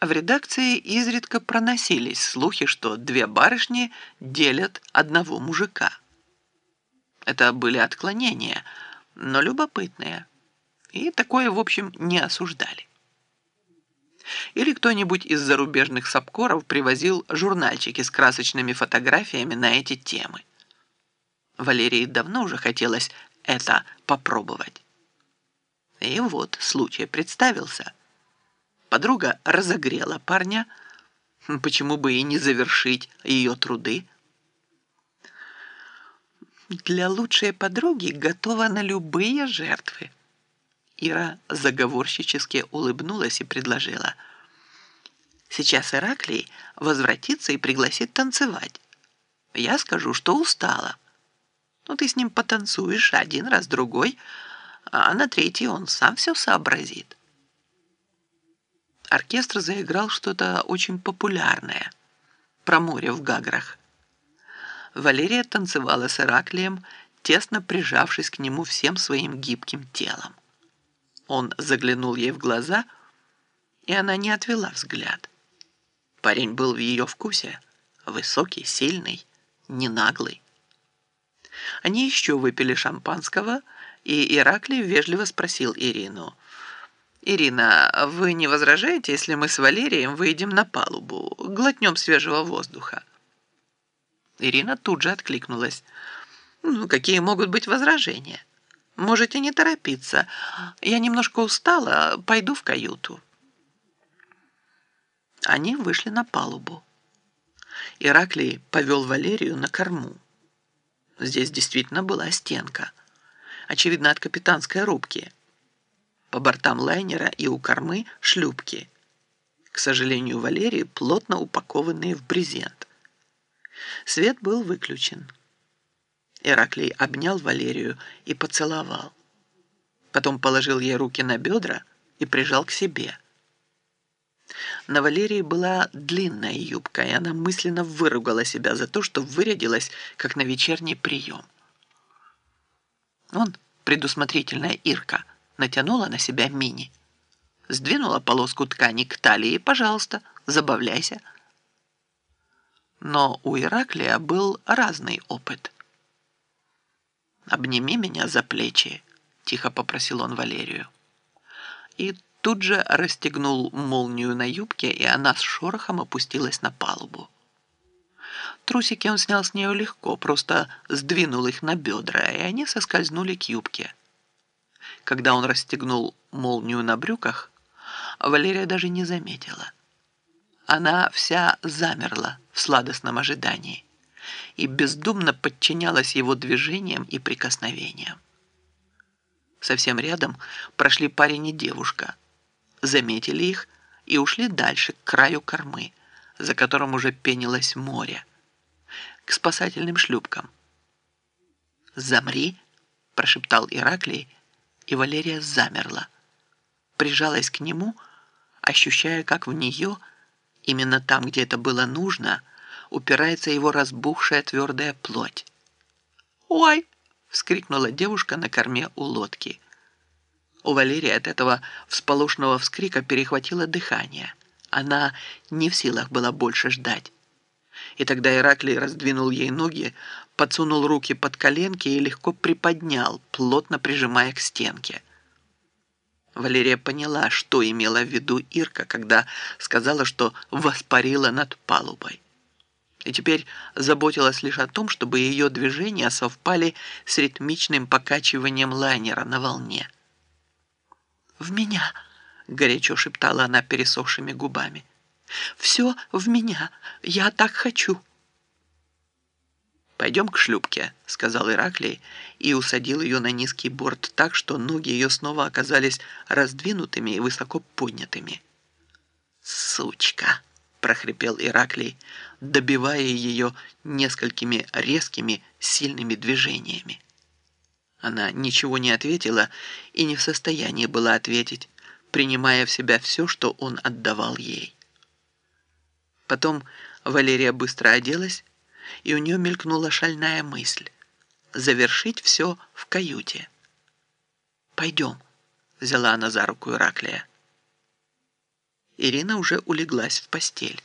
в редакции изредка проносились слухи, что две барышни делят одного мужика. Это были отклонения, но любопытные, и такое, в общем, не осуждали. Или кто-нибудь из зарубежных сапкоров привозил журнальчики с красочными фотографиями на эти темы. Валерии давно уже хотелось это попробовать. И вот случай представился. Подруга разогрела парня, почему бы и не завершить ее труды. Для лучшей подруги готова на любые жертвы. Ира заговорщически улыбнулась и предложила. Сейчас Ираклий возвратится и пригласит танцевать. Я скажу, что устала. Ну, ты с ним потанцуешь один раз, другой, а на третий он сам все сообразит. Оркестр заиграл что-то очень популярное про море в Гаграх. Валерия танцевала с Ираклием, тесно прижавшись к нему всем своим гибким телом. Он заглянул ей в глаза, и она не отвела взгляд. Парень был в ее вкусе, высокий, сильный, не наглый. Они еще выпили шампанского, и Ираклий вежливо спросил Ирину. «Ирина, вы не возражаете, если мы с Валерием выйдем на палубу, глотнем свежего воздуха?» Ирина тут же откликнулась. «Ну, какие могут быть возражения? Можете не торопиться. Я немножко устала, пойду в каюту». Они вышли на палубу. Ираклий повел Валерию на корму. Здесь действительно была стенка. Очевидно, от капитанской рубки. По бортам лайнера и у кормы шлюпки. К сожалению, Валерии плотно упакованные в брезент. Свет был выключен. Ираклий обнял Валерию и поцеловал. Потом положил ей руки на бедра и прижал к себе. На Валерии была длинная юбка, и она мысленно выругала себя за то, что вырядилась, как на вечерний прием. Он, предусмотрительная Ирка, натянула на себя мини. Сдвинула полоску ткани к талии, пожалуйста, забавляйся. Но у Ираклия был разный опыт. «Обними меня за плечи», — тихо попросил он Валерию. И тут же расстегнул молнию на юбке, и она с шорохом опустилась на палубу. Трусики он снял с нее легко, просто сдвинул их на бедра, и они соскользнули к юбке. Когда он расстегнул молнию на брюках, Валерия даже не заметила. Она вся замерла в сладостном ожидании и бездумно подчинялась его движениям и прикосновениям. Совсем рядом прошли парень и девушка – заметили их и ушли дальше, к краю кормы, за которым уже пенилось море, к спасательным шлюпкам. «Замри!» – прошептал Ираклий, и Валерия замерла, прижалась к нему, ощущая, как в нее, именно там, где это было нужно, упирается его разбухшая твердая плоть. «Ой!» – вскрикнула девушка на корме у лодки – у Валерии от этого всполошного вскрика перехватило дыхание. Она не в силах была больше ждать. И тогда Ираклий раздвинул ей ноги, подсунул руки под коленки и легко приподнял, плотно прижимая к стенке. Валерия поняла, что имела в виду Ирка, когда сказала, что воспарила над палубой. И теперь заботилась лишь о том, чтобы ее движения совпали с ритмичным покачиванием лайнера на волне в меня!» — горячо шептала она пересохшими губами. «Все в меня! Я так хочу!» «Пойдем к шлюпке», — сказал Ираклий и усадил ее на низкий борт так, что ноги ее снова оказались раздвинутыми и высоко поднятыми. «Сучка!» — прохрипел Ираклий, добивая ее несколькими резкими, сильными движениями. Она ничего не ответила и не в состоянии была ответить, принимая в себя все, что он отдавал ей. Потом Валерия быстро оделась, и у нее мелькнула шальная мысль — завершить все в каюте. «Пойдем», — взяла она за руку Ираклия. Ирина уже улеглась в постель.